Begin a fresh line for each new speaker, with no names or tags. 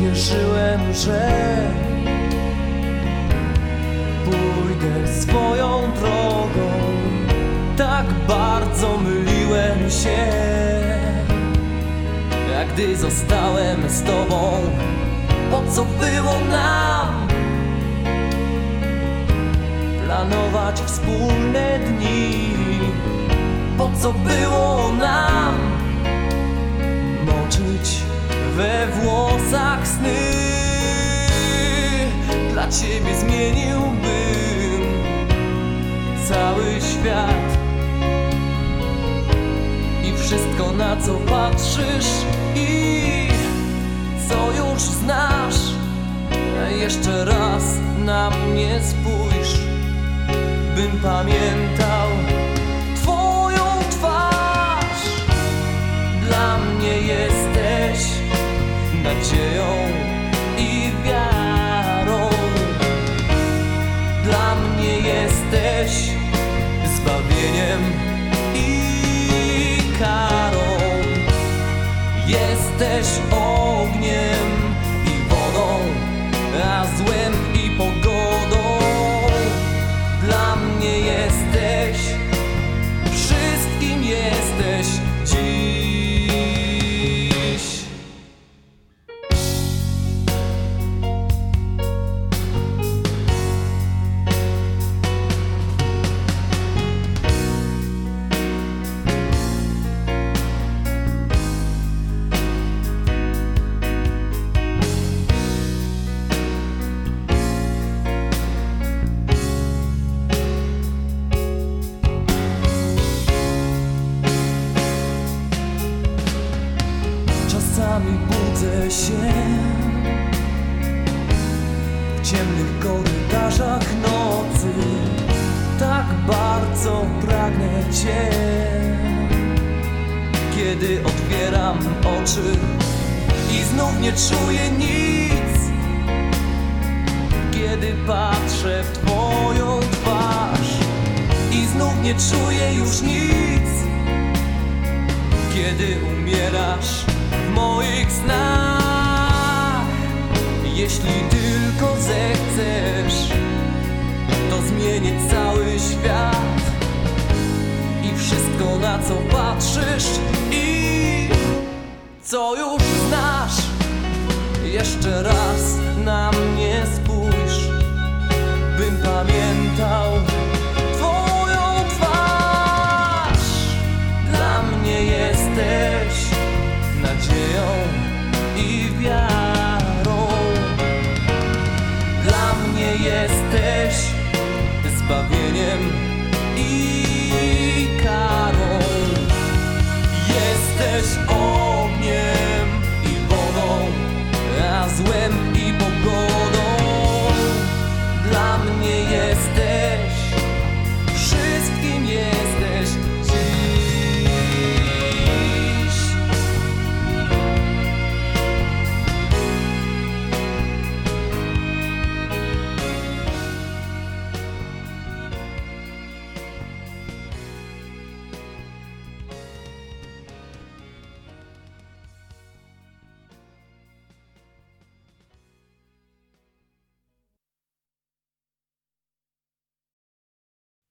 wierzyłem, że pójdę swoją drogą. Tak bardzo myliłem się, a gdy zostałem z tobą, po co było nam planować wspólne dni? Po co było nam moczyć we włosach sny? Dla ciebie zmieniłbym cały świat i wszystko na co patrzysz i co już znasz. Jeszcze raz na mnie spójrz, bym pamiętał Jesteś ogniem Czasami budzę się w ciemnych korytarzach nocy. Tak bardzo pragnę Cię. Kiedy otwieram oczy i znów nie czuję nic. Kiedy patrzę w Twoją twarz i znów nie czuję już nic kiedy umierasz moich snach. Jeśli tylko zechcesz, to zmienię cały świat i wszystko na co patrzysz i co już znasz. Jeszcze raz na mnie mnie jesteś zbawieniem i karą.